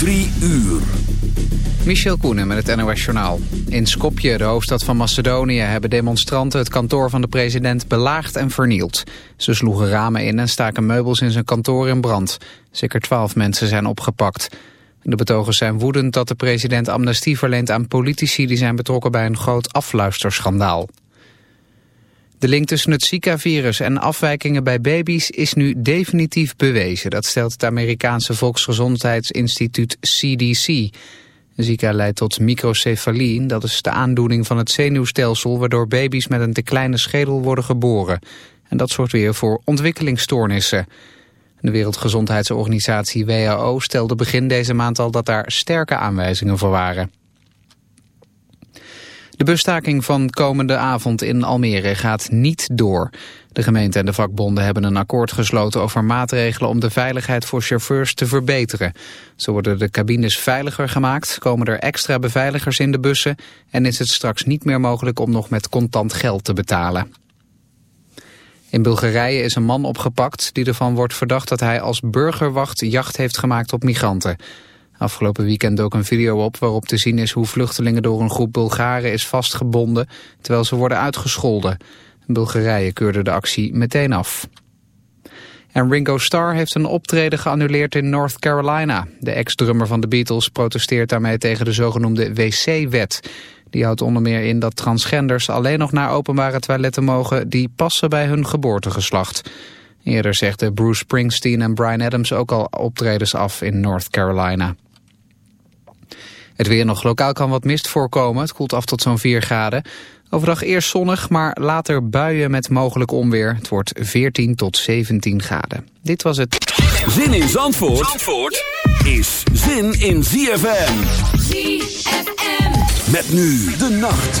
Drie uur. Michel Koenen met het NOS-journaal. In Skopje, de hoofdstad van Macedonië, hebben demonstranten het kantoor van de president belaagd en vernield. Ze sloegen ramen in en staken meubels in zijn kantoor in brand. Zeker twaalf mensen zijn opgepakt. De betogers zijn woedend dat de president amnestie verleent aan politici die zijn betrokken bij een groot afluisterschandaal. De link tussen het Zika-virus en afwijkingen bij baby's is nu definitief bewezen. Dat stelt het Amerikaanse Volksgezondheidsinstituut CDC. Zika leidt tot microcefalie, dat is de aandoening van het zenuwstelsel... waardoor baby's met een te kleine schedel worden geboren. En dat zorgt weer voor ontwikkelingsstoornissen. De Wereldgezondheidsorganisatie WHO stelde begin deze maand al dat daar sterke aanwijzingen voor waren. De busstaking van komende avond in Almere gaat niet door. De gemeente en de vakbonden hebben een akkoord gesloten over maatregelen om de veiligheid voor chauffeurs te verbeteren. Zo worden de cabines veiliger gemaakt, komen er extra beveiligers in de bussen en is het straks niet meer mogelijk om nog met contant geld te betalen. In Bulgarije is een man opgepakt die ervan wordt verdacht dat hij als burgerwacht jacht heeft gemaakt op migranten. Afgelopen weekend dook een video op waarop te zien is hoe vluchtelingen door een groep Bulgaren is vastgebonden terwijl ze worden uitgescholden. Bulgarije keurde de actie meteen af. En Ringo Starr heeft een optreden geannuleerd in North Carolina. De ex-drummer van de Beatles protesteert daarmee tegen de zogenoemde WC-wet. Die houdt onder meer in dat transgenders alleen nog naar openbare toiletten mogen die passen bij hun geboortegeslacht. Eerder zegden Bruce Springsteen en Brian Adams ook al optredens af in North Carolina. Het weer nog lokaal kan wat mist voorkomen. Het koelt af tot zo'n 4 graden. Overdag eerst zonnig, maar later buien met mogelijk onweer. Het wordt 14 tot 17 graden. Dit was het. Zin in Zandvoort, Zandvoort is zin in ZFM. ZFM. Met nu de nacht.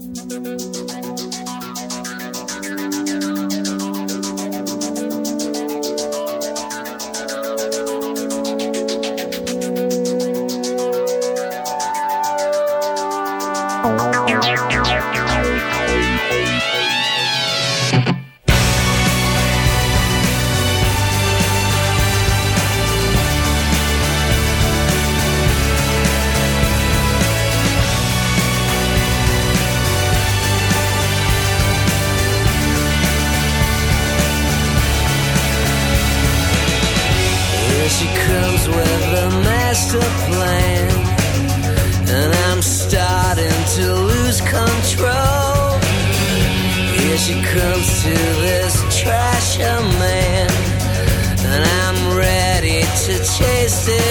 promises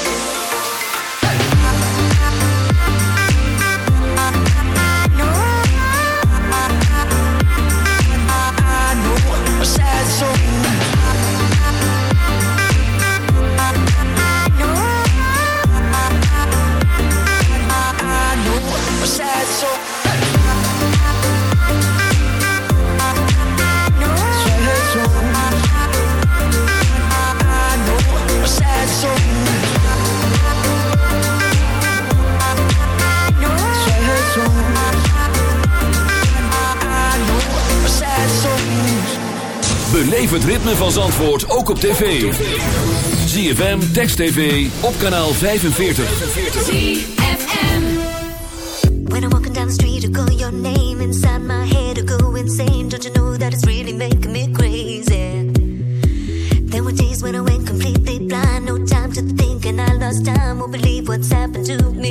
Beleef het ritme van Zandvoort ook op tv. ZFM, Text TV, op kanaal 45. ZFM When I'm walking down the street, I call your name inside my head, I go insane. Don't you know that it's really making me crazy? There were days when I went completely blind, no time to think, and I lost time, won't believe what's happened to me.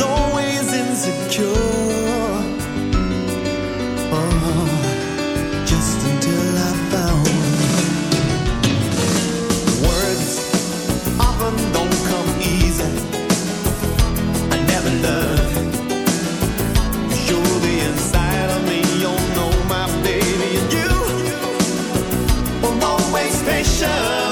always insecure. Oh, just until I found words often don't come easy. I never learned. You're the inside of me, you know my baby, and you always patient.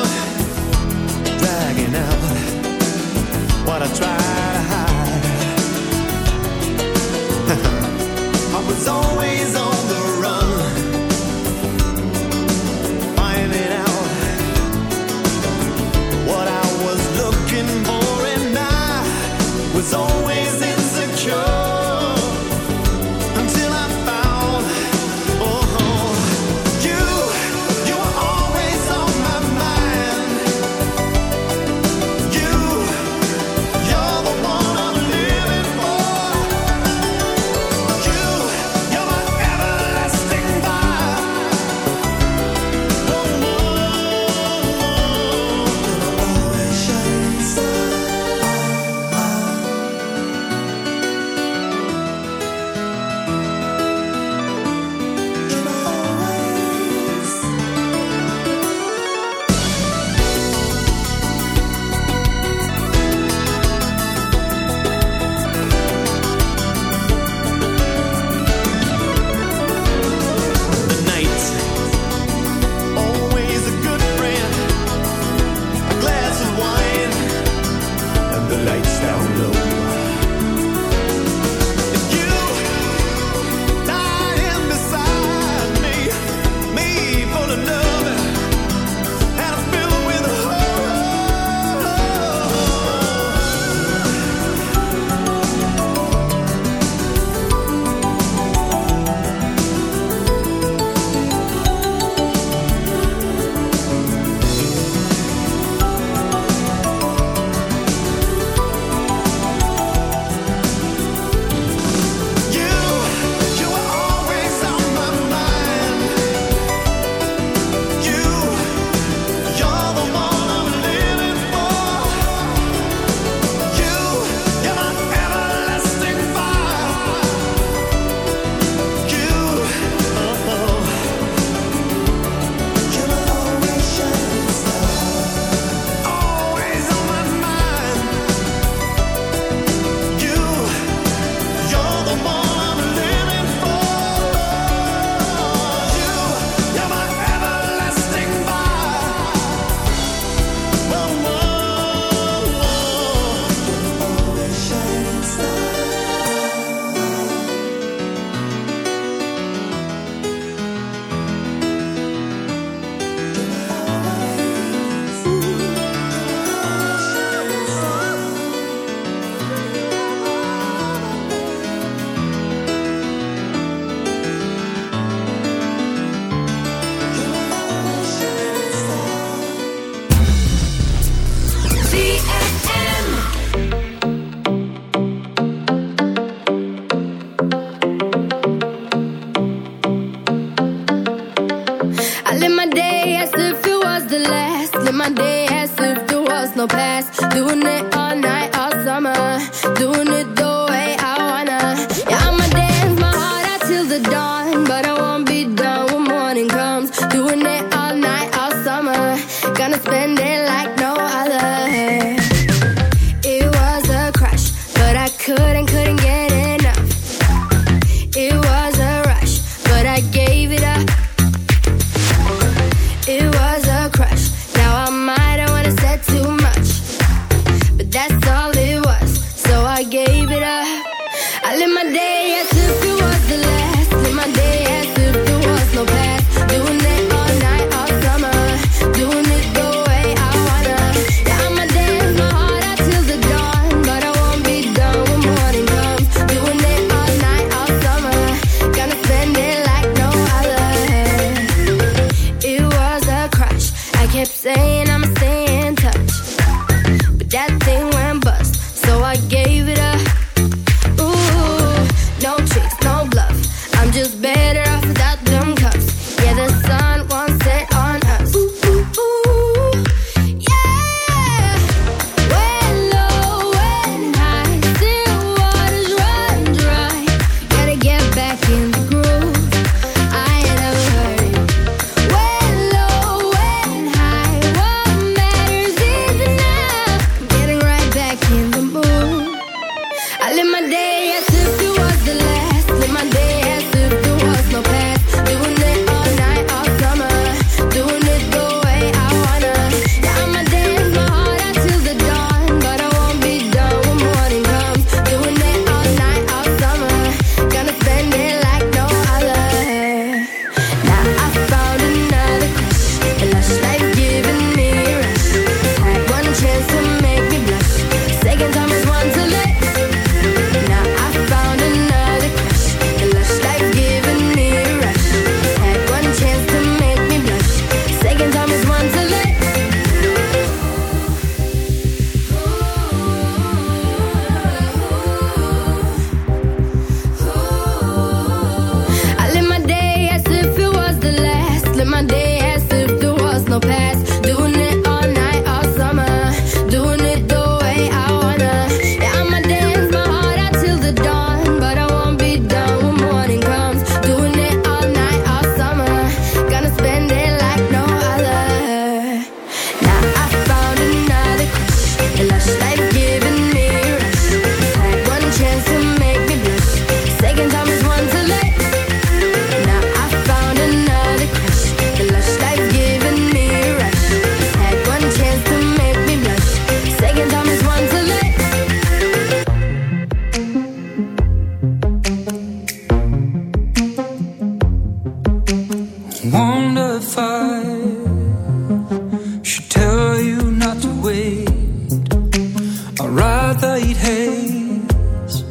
tripartite haze.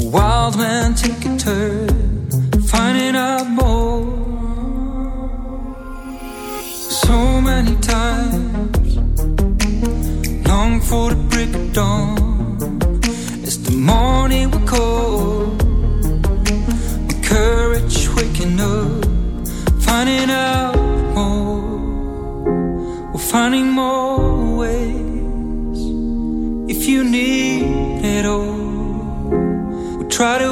Wild man take a turn, finding out more. So many times, long for the break of dawn. try to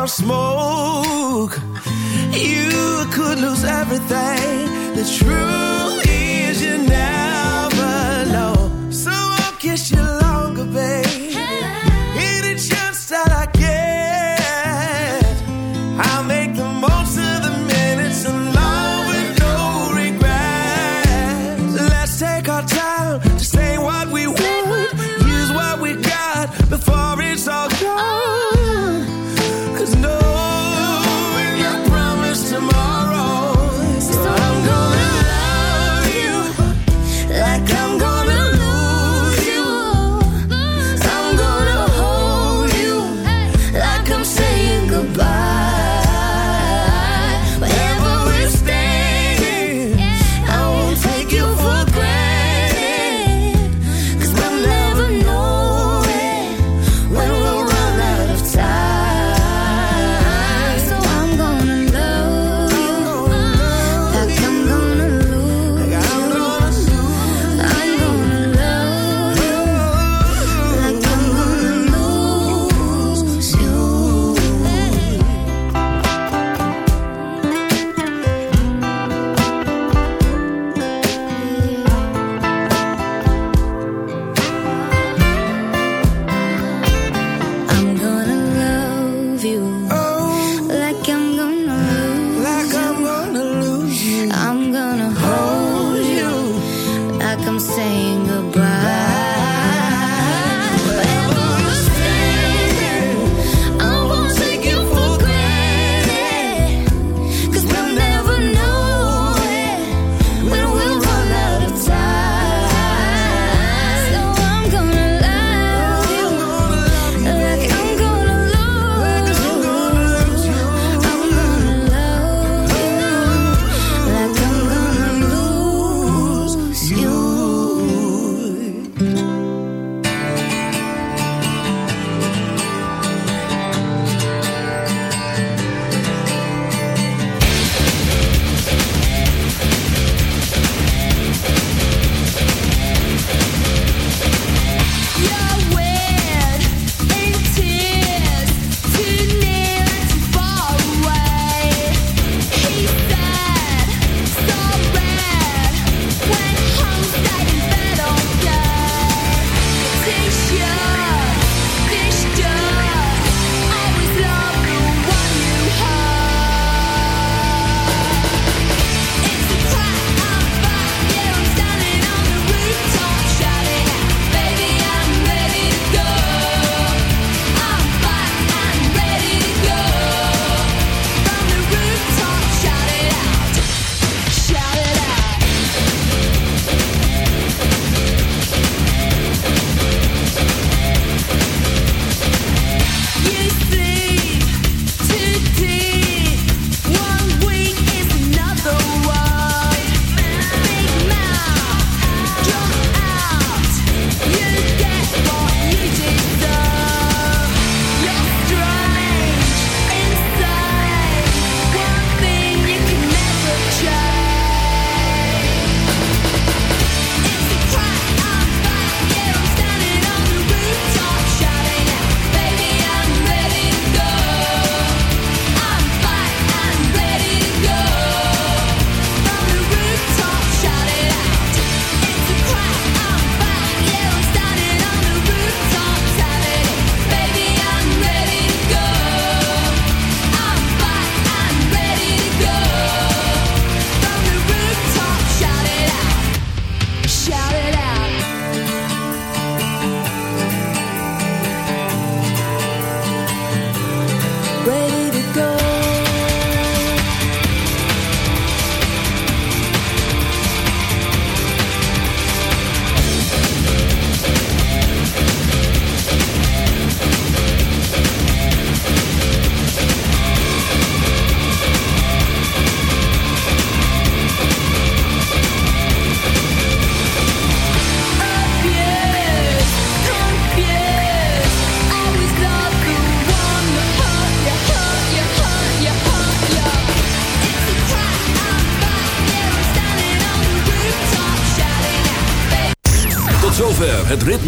are small